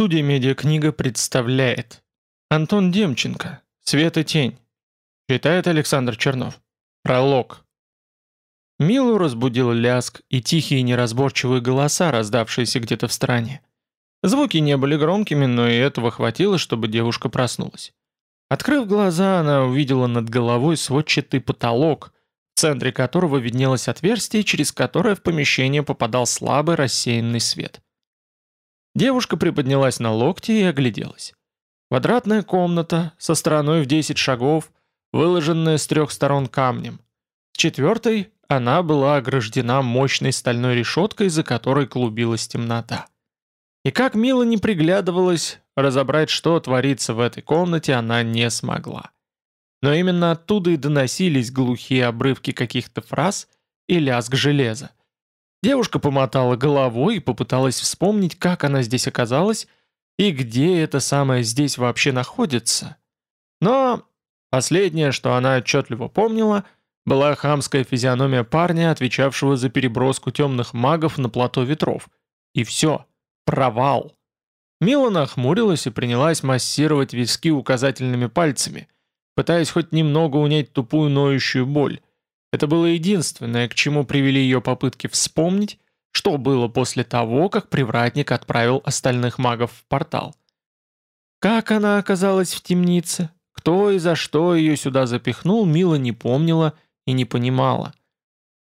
Студия «Медиакнига» представляет Антон Демченко «Свет и тень» Читает Александр Чернов Пролог Милу разбудил ляск и тихие неразборчивые голоса, раздавшиеся где-то в стороне. Звуки не были громкими, но и этого хватило, чтобы девушка проснулась. Открыв глаза, она увидела над головой сводчатый потолок, в центре которого виднелось отверстие, через которое в помещение попадал слабый рассеянный свет. Девушка приподнялась на локти и огляделась. Квадратная комната со стороной в 10 шагов, выложенная с трех сторон камнем. С четвертой она была ограждена мощной стальной решеткой, за которой клубилась темнота. И как мило не приглядывалась, разобрать, что творится в этой комнате, она не смогла. Но именно оттуда и доносились глухие обрывки каких-то фраз и лязг железа. Девушка помотала головой и попыталась вспомнить, как она здесь оказалась и где это самое здесь вообще находится. Но последнее, что она отчетливо помнила, была хамская физиономия парня, отвечавшего за переброску темных магов на плато ветров. И все. Провал. Мила нахмурилась и принялась массировать виски указательными пальцами, пытаясь хоть немного унять тупую ноющую боль. Это было единственное, к чему привели ее попытки вспомнить, что было после того, как привратник отправил остальных магов в портал. Как она оказалась в темнице, кто и за что ее сюда запихнул, Мила не помнила и не понимала.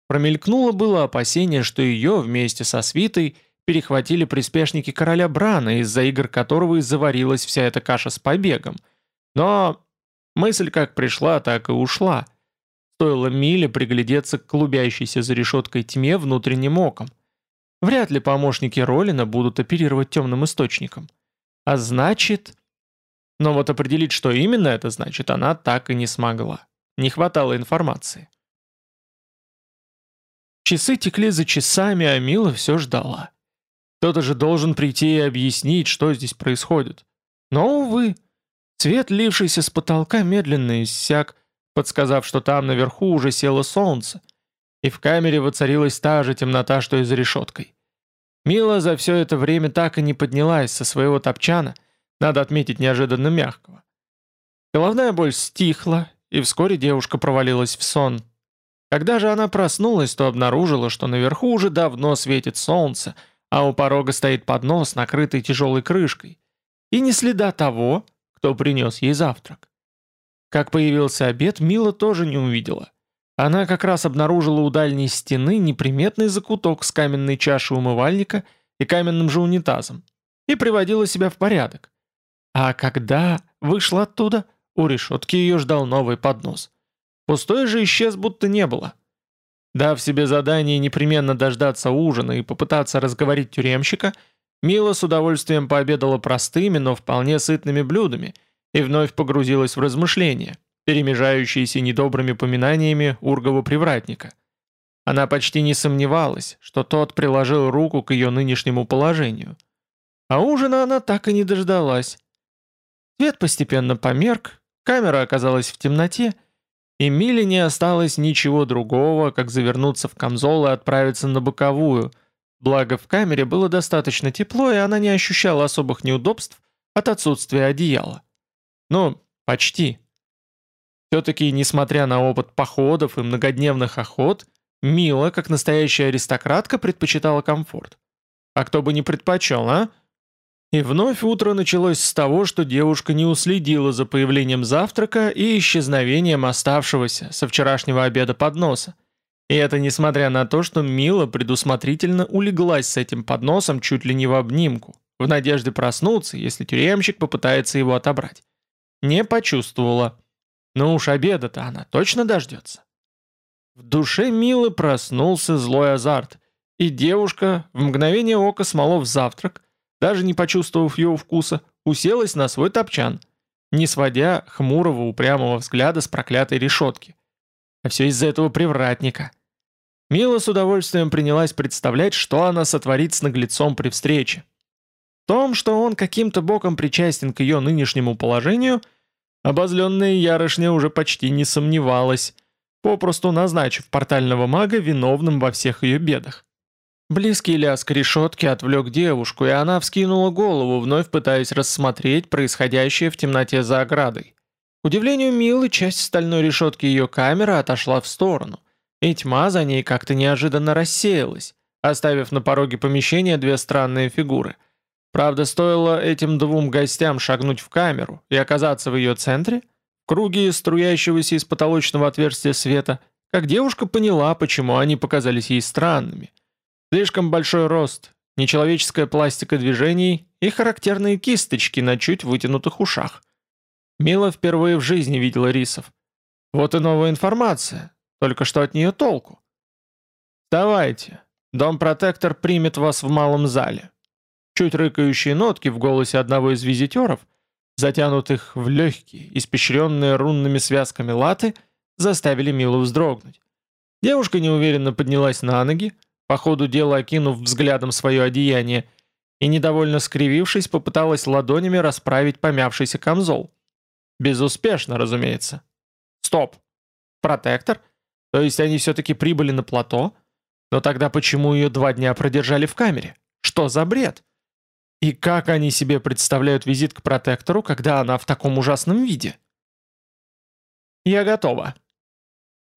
Промелькнуло было опасение, что ее вместе со свитой перехватили приспешники короля Брана, из-за игр которого и заварилась вся эта каша с побегом. Но мысль как пришла, так и ушла – Стоило Миле приглядеться к клубящейся за решеткой тьме внутренним оком. Вряд ли помощники Ролина будут оперировать темным источником. А значит... Но вот определить, что именно это значит, она так и не смогла. Не хватало информации. Часы текли за часами, а Мила все ждала. Кто-то же должен прийти и объяснить, что здесь происходит. Но, увы, свет, лившийся с потолка, медленно иссяк, подсказав, что там наверху уже село солнце, и в камере воцарилась та же темнота, что и за решеткой. Мила за все это время так и не поднялась со своего топчана, надо отметить неожиданно мягкого. Головная боль стихла, и вскоре девушка провалилась в сон. Когда же она проснулась, то обнаружила, что наверху уже давно светит солнце, а у порога стоит поднос, накрытый тяжелой крышкой, и не следа того, кто принес ей завтрак. Как появился обед, Мила тоже не увидела. Она как раз обнаружила у дальней стены неприметный закуток с каменной чашей умывальника и каменным же унитазом и приводила себя в порядок. А когда вышла оттуда, у решетки ее ждал новый поднос. Пустой же исчез, будто не было. Дав себе задание непременно дождаться ужина и попытаться разговорить тюремщика, Мила с удовольствием пообедала простыми, но вполне сытными блюдами – и вновь погрузилась в размышления, перемежающиеся недобрыми поминаниями ургова привратника. Она почти не сомневалась, что тот приложил руку к ее нынешнему положению. А ужина она так и не дождалась. Свет постепенно померк, камера оказалась в темноте, и Миле не осталось ничего другого, как завернуться в камзол и отправиться на боковую, благо в камере было достаточно тепло, и она не ощущала особых неудобств от отсутствия одеяла. Ну, почти. Все-таки, несмотря на опыт походов и многодневных охот, Мила, как настоящая аристократка, предпочитала комфорт. А кто бы не предпочел, а? И вновь утро началось с того, что девушка не уследила за появлением завтрака и исчезновением оставшегося со вчерашнего обеда подноса. И это несмотря на то, что Мила предусмотрительно улеглась с этим подносом чуть ли не в обнимку, в надежде проснуться, если тюремщик попытается его отобрать. Не почувствовала. Ну уж обеда-то она точно дождется. В душе Милы проснулся злой азарт, и девушка, в мгновение ока смолов завтрак, даже не почувствовав его вкуса, уселась на свой топчан, не сводя хмурого упрямого взгляда с проклятой решетки. А все из-за этого привратника. Мила с удовольствием принялась представлять, что она сотворит с наглецом при встрече. Том, что он каким-то боком причастен к ее нынешнему положению – Обозленная ярышня уже почти не сомневалась, попросту назначив портального мага виновным во всех ее бедах. Близкий лязг решетки отвлек девушку, и она вскинула голову, вновь пытаясь рассмотреть происходящее в темноте за оградой. К удивлению Милы, часть стальной решетки ее камеры отошла в сторону, и тьма за ней как-то неожиданно рассеялась, оставив на пороге помещения две странные фигуры. Правда, стоило этим двум гостям шагнуть в камеру и оказаться в ее центре, в круге струящегося из потолочного отверстия света, как девушка поняла, почему они показались ей странными – Слишком большой рост, нечеловеческая пластика движений и характерные кисточки на чуть вытянутых ушах. Мила впервые в жизни видела рисов. Вот и новая информация, только что от нее толку. «Давайте, дом-протектор примет вас в малом зале». Чуть рыкающие нотки в голосе одного из визитеров, затянутых в легкие, испещренные рунными связками латы, заставили Милу вздрогнуть. Девушка неуверенно поднялась на ноги, по ходу дела окинув взглядом свое одеяние, и, недовольно скривившись, попыталась ладонями расправить помявшийся камзол. Безуспешно, разумеется. Стоп. Протектор? То есть они все-таки прибыли на плато? Но тогда почему ее два дня продержали в камере? Что за бред? И как они себе представляют визит к протектору, когда она в таком ужасном виде? «Я готова»,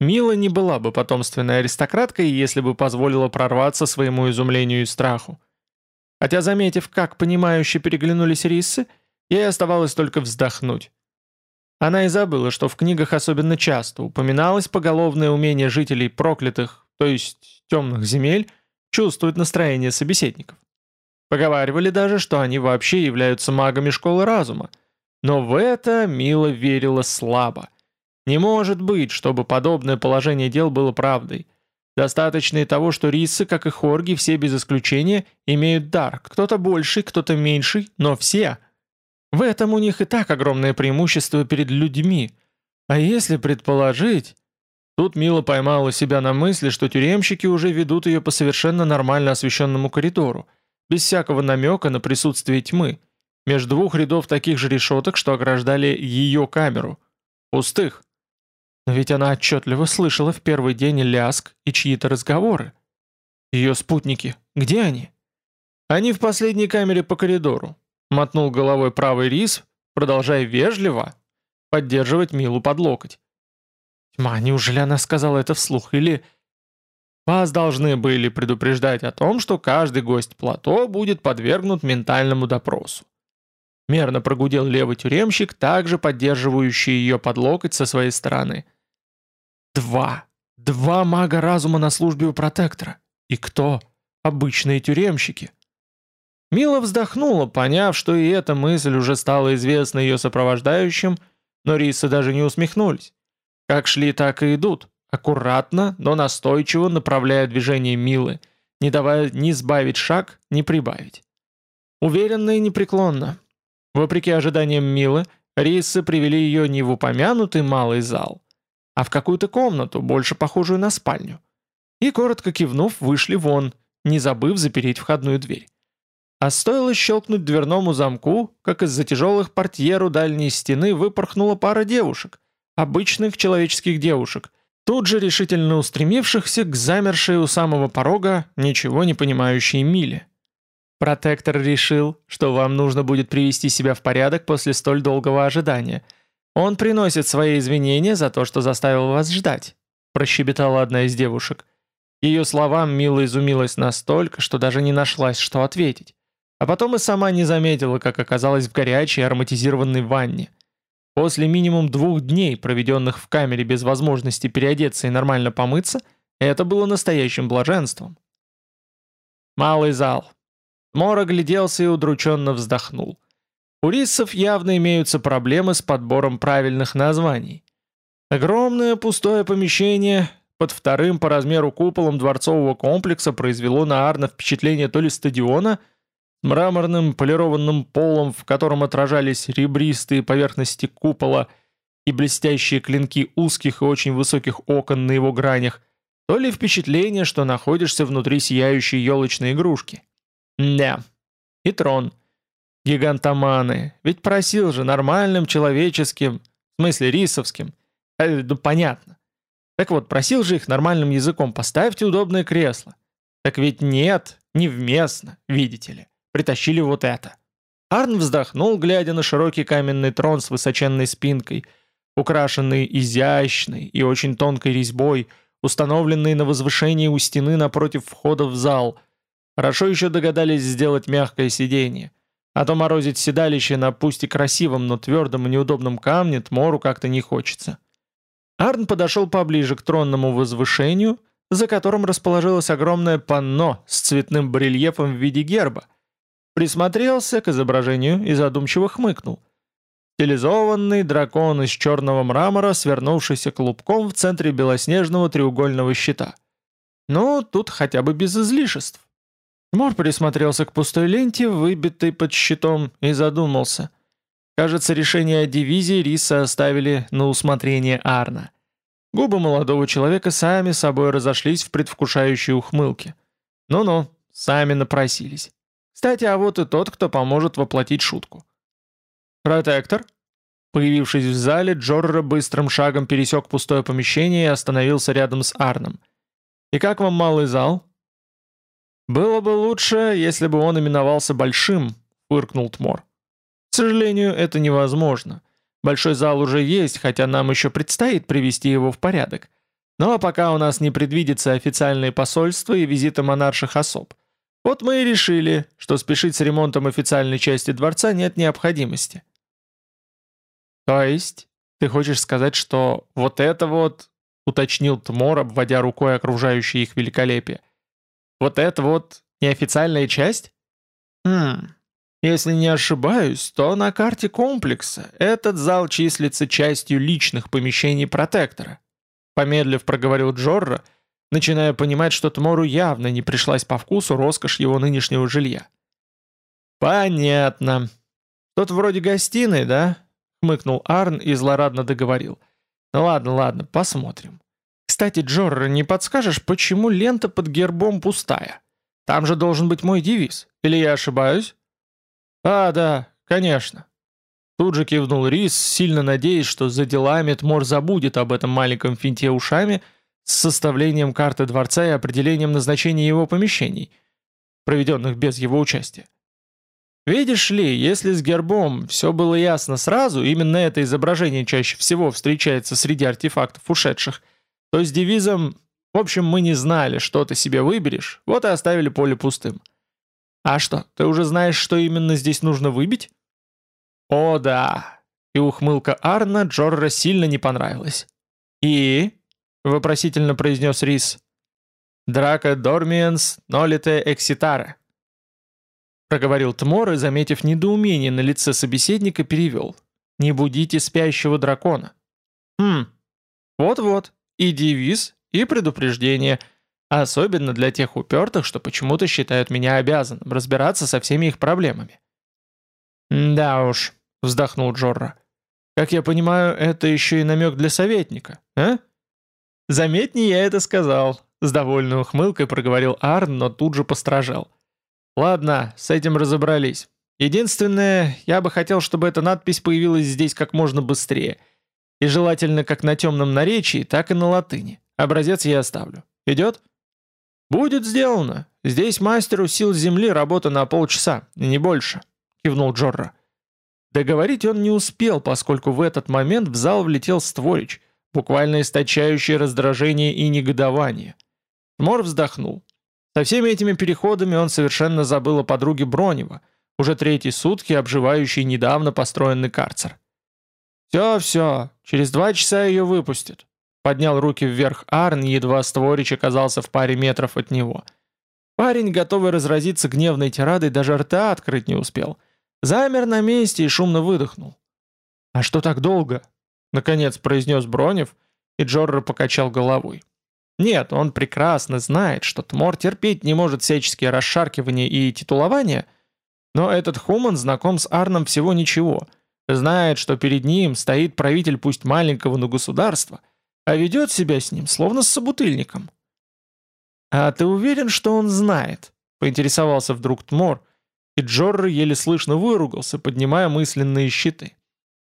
Мила не была бы потомственной аристократкой, если бы позволила прорваться своему изумлению и страху. Хотя, заметив, как понимающе переглянулись рисы, ей оставалось только вздохнуть. Она и забыла, что в книгах особенно часто упоминалось поголовное умение жителей проклятых, то есть темных земель, чувствовать настроение собеседников. Поговаривали даже, что они вообще являются магами школы разума. Но в это Мила верила слабо – не может быть, чтобы подобное положение дел было правдой. Достаточно и того, что рисы, как и хорги, все без исключения, имеют дар. Кто-то больший, кто-то меньший, но все. В этом у них и так огромное преимущество перед людьми. А если предположить... Тут Мила поймала себя на мысли, что тюремщики уже ведут ее по совершенно нормально освещенному коридору, без всякого намека на присутствие тьмы, между двух рядов таких же решеток, что ограждали ее камеру. Пустых. Но ведь она отчетливо слышала в первый день ляск и чьи-то разговоры. Ее спутники, где они? Они в последней камере по коридору. Мотнул головой правый рис, продолжая вежливо поддерживать Милу под локоть. Тьма, неужели она сказала это вслух или... Вас должны были предупреждать о том, что каждый гость плато будет подвергнут ментальному допросу. Мерно прогудел левый тюремщик, также поддерживающий ее под локоть со своей стороны – Два. Два мага разума на службе у протектора. И кто? Обычные тюремщики. Мила вздохнула, поняв, что и эта мысль уже стала известна ее сопровождающим, но рисы даже не усмехнулись. Как шли, так и идут, аккуратно, но настойчиво направляя движение Милы, не давая ни сбавить шаг, ни прибавить. Уверенно и непреклонно. Вопреки ожиданиям Милы, рисы привели ее не в упомянутый малый зал, а в какую-то комнату, больше похожую на спальню. И, коротко кивнув, вышли вон, не забыв запереть входную дверь. А стоило щелкнуть дверному замку, как из-за тяжелых портьеру дальней стены выпорхнула пара девушек, обычных человеческих девушек, тут же решительно устремившихся к замершей у самого порога ничего не понимающей Миле. Протектор решил, что вам нужно будет привести себя в порядок после столь долгого ожидания – «Он приносит свои извинения за то, что заставил вас ждать», прощебетала одна из девушек. Ее словам Мила изумилась настолько, что даже не нашлась, что ответить. А потом и сама не заметила, как оказалась в горячей ароматизированной ванне. После минимум двух дней, проведенных в камере без возможности переодеться и нормально помыться, это было настоящим блаженством. Малый зал. Мор огляделся и удрученно вздохнул. У риссов явно имеются проблемы с подбором правильных названий. Огромное пустое помещение под вторым по размеру куполом дворцового комплекса произвело на Арна впечатление то ли стадиона мраморным полированным полом, в котором отражались ребристые поверхности купола и блестящие клинки узких и очень высоких окон на его гранях, то ли впечатление, что находишься внутри сияющей елочной игрушки. Да, и трон — Гигантоманы. Ведь просил же нормальным человеческим, в смысле рисовским. Э, ну понятно. Так вот, просил же их нормальным языком, поставьте удобное кресло. Так ведь нет, невместно, видите ли. Притащили вот это. Арн вздохнул, глядя на широкий каменный трон с высоченной спинкой, украшенный изящной и очень тонкой резьбой, установленный на возвышении у стены напротив входа в зал. Хорошо еще догадались сделать мягкое сиденье. А то морозить седалище на пусть и красивом, но твердом и неудобном камне Тмору как-то не хочется. Арн подошел поближе к тронному возвышению, за которым расположилось огромное панно с цветным барельефом в виде герба. Присмотрелся к изображению и задумчиво хмыкнул. Стилизованный дракон из черного мрамора, свернувшийся клубком в центре белоснежного треугольного щита. Ну, тут хотя бы без излишеств. Мор присмотрелся к пустой ленте, выбитой под щитом, и задумался. Кажется, решение о дивизии Риса оставили на усмотрение Арна. Губы молодого человека сами собой разошлись в предвкушающей ухмылке. Ну-ну, сами напросились. Кстати, а вот и тот, кто поможет воплотить шутку. «Протектор?» Появившись в зале, Джорро быстрым шагом пересек пустое помещение и остановился рядом с Арном. «И как вам малый зал?» «Было бы лучше, если бы он именовался Большим», — фыркнул Тмор. «К сожалению, это невозможно. Большой зал уже есть, хотя нам еще предстоит привести его в порядок. Ну а пока у нас не предвидится официальные посольства и визиты монарших особ. Вот мы и решили, что спешить с ремонтом официальной части дворца нет необходимости». «То есть, ты хочешь сказать, что вот это вот...» — уточнил Тмор, обводя рукой окружающее их великолепие. Вот это вот неофициальная часть? Хм, если не ошибаюсь, то на карте комплекса этот зал числится частью личных помещений протектора. Помедлив проговорил Джорро, начиная понимать, что Тмору явно не пришлась по вкусу роскошь его нынешнего жилья. «Понятно. Тут вроде гостиной, да?» — хмыкнул Арн и злорадно договорил. «Ну ладно, ладно, посмотрим. Кстати, Джорро, не подскажешь, почему лента под гербом пустая? Там же должен быть мой девиз. Или я ошибаюсь? А, да, конечно. Тут же кивнул Рис, сильно надеясь, что за делами Тмор забудет об этом маленьком финте ушами с составлением карты дворца и определением назначения его помещений, проведенных без его участия. Видишь ли, если с гербом все было ясно сразу, именно это изображение чаще всего встречается среди артефактов ушедших – то с девизом «В общем, мы не знали, что ты себе выберешь, вот и оставили поле пустым». «А что, ты уже знаешь, что именно здесь нужно выбить?» «О, да!» И ухмылка Арна Джорра сильно не понравилась. «И?» — вопросительно произнес Рис. «Драка Дормиенс нолите экситаре», — проговорил Тмор и, заметив недоумение на лице собеседника, перевел. «Не будите спящего дракона». «Хм, вот-вот, и девиз, и предупреждение. Особенно для тех упертых, что почему-то считают меня обязанным разбираться со всеми их проблемами. «Да уж», — вздохнул Джорра. «Как я понимаю, это еще и намек для советника, а?» «Заметнее я это сказал», — с довольной ухмылкой проговорил Арн, но тут же постражал. «Ладно, с этим разобрались. Единственное, я бы хотел, чтобы эта надпись появилась здесь как можно быстрее. И желательно как на темном наречии, так и на латыни. Образец я оставлю. Идет? Будет сделано. Здесь мастеру сил земли работа на полчаса, не больше, кивнул Джорра. Договорить он не успел, поскольку в этот момент в зал влетел Створич, буквально источающий раздражение и негодование. Мор вздохнул. Со всеми этими переходами он совершенно забыл о подруге Бронева, уже третьи сутки обживающей недавно построенный карцер. «Все, все, через два часа ее выпустят», — поднял руки вверх Арн, едва створич оказался в паре метров от него. Парень, готовый разразиться гневной тирадой, даже рта открыть не успел. Замер на месте и шумно выдохнул. «А что так долго?» — наконец произнес Бронев, и Джорро покачал головой. Нет, он прекрасно знает, что Тмор терпеть не может всяческие расшаркивания и титулования, но этот Хуман знаком с Арном всего ничего — Знает, что перед ним стоит правитель пусть маленького, но государства, а ведет себя с ним словно с собутыльником. «А ты уверен, что он знает?» — поинтересовался вдруг Тмор, и Джорр еле слышно выругался, поднимая мысленные щиты.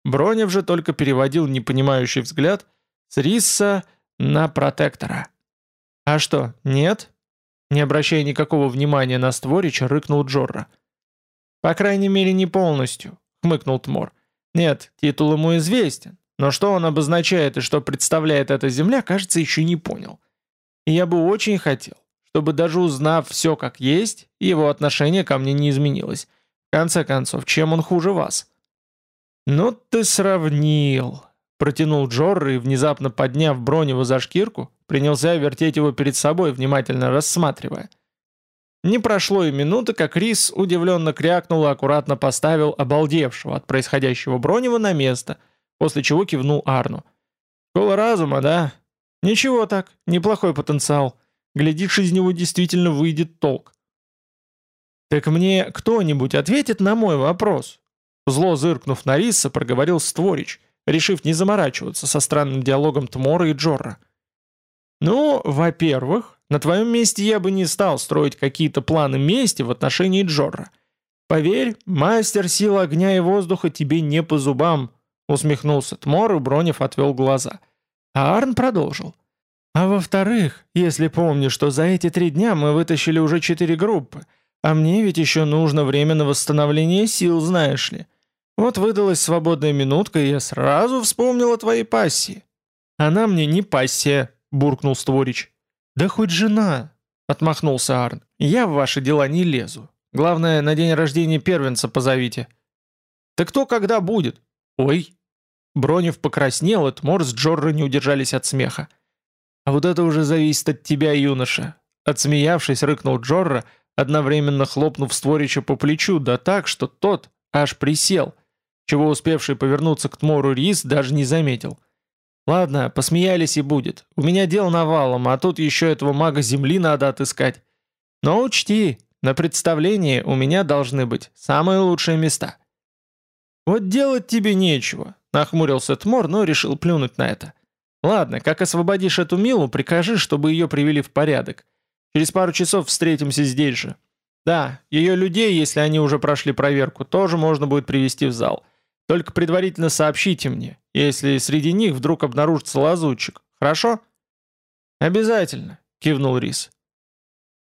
Бронев же только переводил непонимающий взгляд с Рисса на протектора. «А что, нет?» Не обращая никакого внимания на створича, рыкнул Джорра. «По крайней мере, не полностью», — хмыкнул Тмор. «Нет, титул ему известен, но что он обозначает и что представляет эта земля, кажется, еще не понял. И я бы очень хотел, чтобы даже узнав все как есть, его отношение ко мне не изменилось. В конце концов, чем он хуже вас?» «Ну ты сравнил», — протянул Джорро и, внезапно подняв Бронева за шкирку, принялся вертеть его перед собой, внимательно рассматривая. Не прошло и минуты, как Рис удивленно крякнул и аккуратно поставил обалдевшего от происходящего Бронева на место, после чего кивнул Арну. «Школа разума, да? Ничего так, неплохой потенциал. Глядишь, из него действительно выйдет толк». «Так мне кто-нибудь ответит на мой вопрос?» Зло зыркнув на Риса, проговорил Створич, решив не заморачиваться со странным диалогом Тмора и Джорра. «Ну, во-первых, на твоем месте я бы не стал строить какие-то планы мести в отношении Джорра. Поверь, мастер сил огня и воздуха тебе не по зубам», усмехнулся Тмор и Бронев отвел глаза. А Арн продолжил. «А во-вторых, если помнишь, что за эти три дня мы вытащили уже четыре группы, а мне ведь еще нужно время на восстановление сил, знаешь ли. Вот выдалась свободная минутка, и я сразу вспомнил о твоей пассии». «Она мне не пассия», — буркнул Створич. «Да хоть жена», — отмахнулся Арн. «Я в ваши дела не лезу. Главное, на день рождения первенца позовите». «Да кто когда будет?» «Ой». Бронев покраснел, и Тмор с Джорро не удержались от смеха. «А вот это уже зависит от тебя, юноша». Отсмеявшись, рыкнул Джорро, одновременно хлопнув Створича по плечу, да так, что тот аж присел — чего успевший повернуться к Тмору Рис даже не заметил. «Ладно, посмеялись и будет. У меня дел навалом, а тут еще этого мага земли надо отыскать. Но учти, на представлении у меня должны быть самые лучшие места». «Вот делать тебе нечего», — нахмурился Тмор, но решил плюнуть на это. «Ладно, как освободишь эту Милу, прикажи, чтобы ее привели в порядок. Через пару часов встретимся здесь же. Да, ее людей, если они уже прошли проверку, тоже можно будет привести в зал». Только предварительно сообщите мне, если среди них вдруг обнаружится лазутчик. Хорошо?» «Обязательно», — кивнул Рис.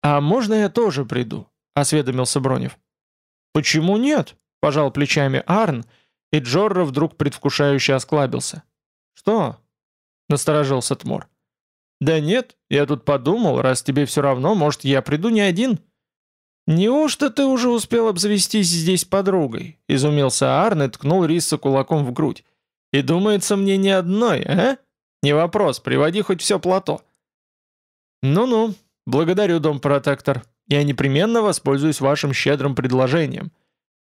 «А можно я тоже приду?» — осведомился Бронев. «Почему нет?» — пожал плечами Арн, и Джорро вдруг предвкушающе осклабился. «Что?» — насторожился Тмор. «Да нет, я тут подумал, раз тебе все равно, может, я приду не один?» «Неужто ты уже успел обзавестись здесь подругой?» — изумился Арн и ткнул Риса кулаком в грудь. «И думается мне ни одной, а? Не вопрос, приводи хоть все плато». «Ну-ну, благодарю, дом-протектор. Я непременно воспользуюсь вашим щедрым предложением.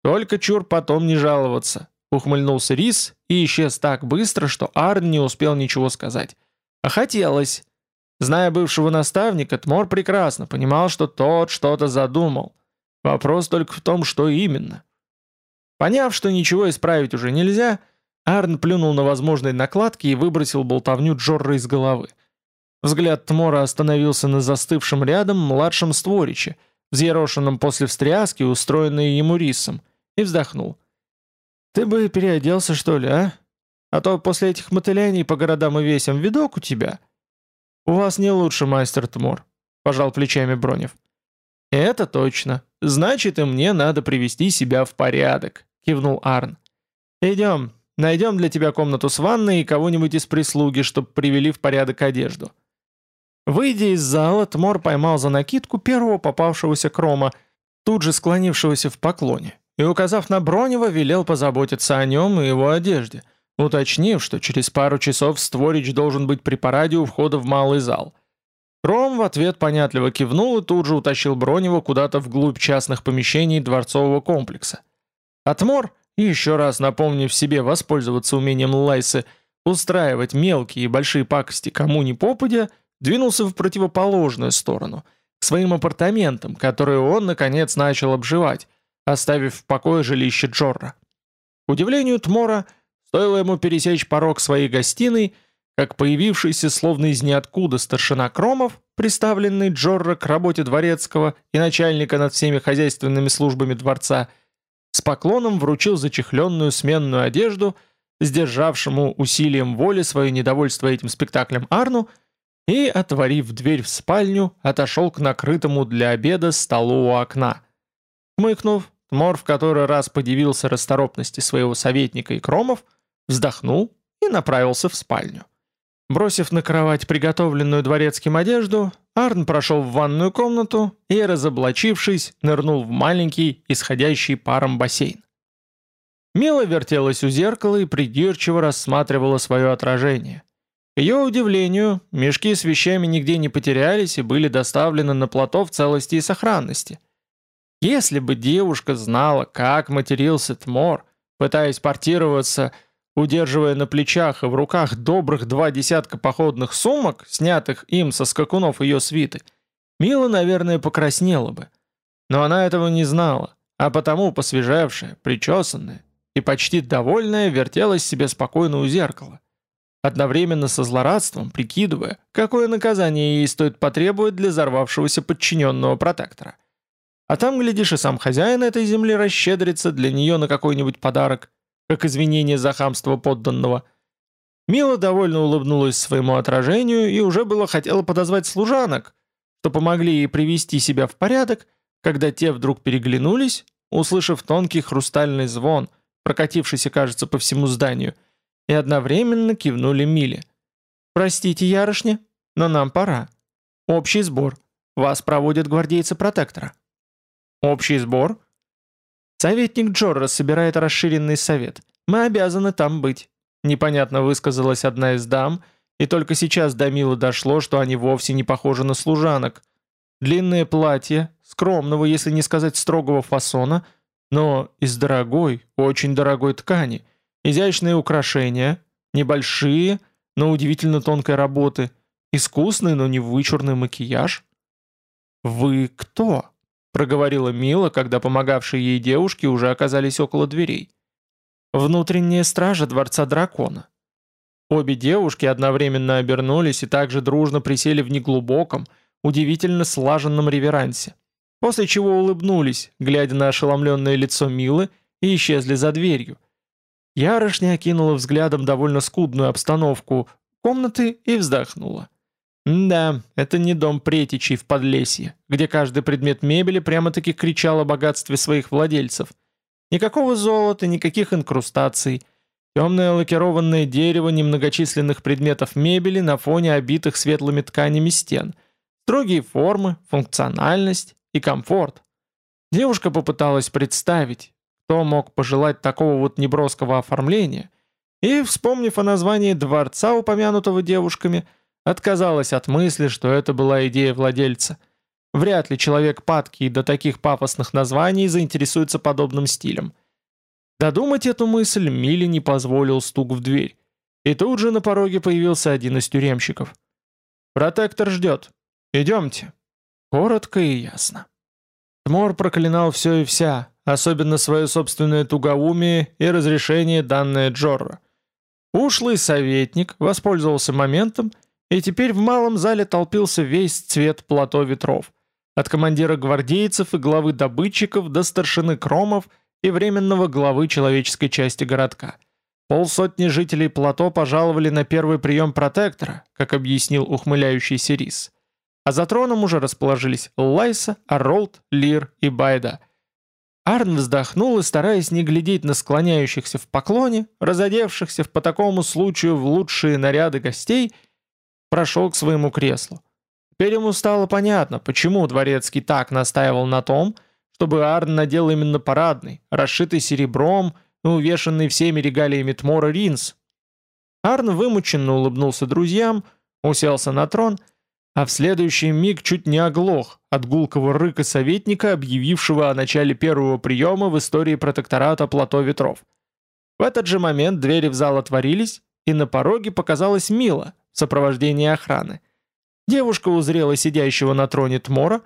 Только чур потом не жаловаться», — ухмыльнулся Рис и исчез так быстро, что Арн не успел ничего сказать. «А хотелось». Зная бывшего наставника, Тмор прекрасно понимал, что тот что-то задумал. Вопрос только в том, что именно. Поняв, что ничего исправить уже нельзя, Арн плюнул на возможные накладки и выбросил болтовню Джорра из головы. Взгляд Тмора остановился на застывшем рядом младшем створиче, взъерошенном после встряски, устроенной ему рисом, и вздохнул. «Ты бы переоделся, что ли, а? А то после этих мотыляний по городам и весям видок у тебя». «У вас не лучше, мастер Тмор», — пожал плечами Бронев. «Это точно. Значит, и мне надо привести себя в порядок», — кивнул Арн. «Идем, найдем для тебя комнату с ванной и кого-нибудь из прислуги, чтобы привели в порядок одежду». Выйдя из зала, Тмор поймал за накидку первого попавшегося крома, тут же склонившегося в поклоне, и, указав на Бронева, велел позаботиться о нем и его одежде, уточнив, что через пару часов Створич должен быть при параде у входа в малый зал — Ром в ответ понятливо кивнул и тут же утащил Бронева куда-то вглубь частных помещений дворцового комплекса. Отмор, еще раз напомнив себе воспользоваться умением Лайсы устраивать мелкие и большие пакости кому ни попадя, двинулся в противоположную сторону, к своим апартаментам, которые он, наконец, начал обживать, оставив в покое жилище Джорра. К удивлению Тмора, стоило ему пересечь порог своей гостиной – как появившийся словно из ниоткуда старшина Кромов, приставленный Джорро к работе дворецкого и начальника над всеми хозяйственными службами дворца, с поклоном вручил зачехленную сменную одежду, сдержавшему усилием воли свое недовольство этим спектаклем Арну, и, отворив дверь в спальню, отошел к накрытому для обеда столу у окна. Хмыкнув, Тмор в который раз подивился расторопности своего советника и кромов, вздохнул и направился в спальню. Бросив на кровать приготовленную дворецким одежду, Арн прошел в ванную комнату и, разоблачившись, нырнул в маленький, исходящий паром бассейн. Мила вертелась у зеркала и придирчиво рассматривала свое отражение. К ее удивлению, мешки с вещами нигде не потерялись и были доставлены на плато в целости и сохранности. Если бы девушка знала, как матерился Тмор, пытаясь портироваться, удерживая на плечах и в руках добрых два десятка походных сумок, снятых им со скакунов ее свиты, Мила, наверное, покраснела бы. Но она этого не знала, а потому посвежевшая, причесанная и почти довольная вертелась себе спокойно у зеркала, одновременно со злорадством прикидывая, какое наказание ей стоит потребовать для взорвавшегося подчиненного протектора – а там, глядишь, и сам хозяин этой земли расщедрится для нее на какой-нибудь подарок, как извинение за хамство подданного. Мила довольно улыбнулась своему отражению и уже было хотела подозвать служанок, что помогли ей привести себя в порядок, когда те вдруг переглянулись, услышав тонкий хрустальный звон, прокатившийся, кажется, по всему зданию, и одновременно кивнули Миле. «Простите, ярышня, но нам пора. Общий сбор. Вас проводят гвардейцы протектора». Общий сбор? Советник Джорра собирает расширенный совет. Мы обязаны там быть. Непонятно высказалась одна из дам, и только сейчас до Милы дошло, что они вовсе не похожи на служанок. Длинное платье, скромного, если не сказать строгого фасона, но из дорогой, очень дорогой ткани, изящные украшения, небольшие, но удивительно тонкой работы, искусный, но не вычурный макияж. «Вы кто?» Проговорила Мила, когда помогавшие ей девушки уже оказались около дверей. «Внутренняя стража Дворца Дракона». Обе девушки одновременно обернулись и также дружно присели в неглубоком, удивительно слаженном реверансе, после чего улыбнулись, глядя на ошеломленное лицо Милы, и исчезли за дверью. Ярышня окинула взглядом довольно скудную обстановку комнаты и вздохнула. Да, это не дом претичей в Подлесье, где каждый предмет мебели прямо-таки кричал о богатстве своих владельцев. Никакого золота, никаких инкрустаций. Темное лакированное дерево немногочисленных предметов мебели на фоне обитых светлыми тканями стен. Строгие формы, функциональность и комфорт. Девушка попыталась представить, кто мог пожелать такого вот неброского оформления, и, вспомнив о названии дворца, упомянутого девушками, Отказалась от мысли, что это была идея владельца. Вряд ли человек падкий до таких пафосных названий заинтересуется подобным стилем. Додумать эту мысль Милли не позволил стук в дверь. И тут же на пороге появился один из тюремщиков. «Протектор ждет. Идемте». Коротко и ясно. Тмор проклинал все и вся, особенно свое собственное тугоумие и разрешение, данное Джорро. Ушлый советник воспользовался моментом и теперь в малом зале толпился весь цвет плато ветров. От командира гвардейцев и главы добытчиков до старшины кромов и временного главы человеческой части городка. Полсотни жителей плато пожаловали на первый прием протектора, как объяснил ухмыляющийся Рис. А за троном уже расположились Лайса, Аролд, Лир и Байда. Арн вздохнул и, стараясь не глядеть на склоняющихся в поклоне, разодевшихся по такому случаю в лучшие наряды гостей, прошел к своему креслу. Теперь ему стало понятно, почему Дворецкий так настаивал на том, чтобы Арн надел именно парадный, расшитый серебром и увешанный всеми регалиями Тмора ринс. Арн вымученно улыбнулся друзьям, уселся на трон, а в следующий миг чуть не оглох от гулкого рыка советника, объявившего о начале первого приема в истории протектората Плато Ветров. В этот же момент двери в зал отворились, и на пороге показалась Мила в сопровождении охраны. Девушка узрела сидящего на троне Тмора,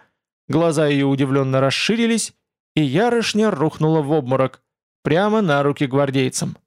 глаза ее удивленно расширились, и ярышня рухнула в обморок, прямо на руки гвардейцам.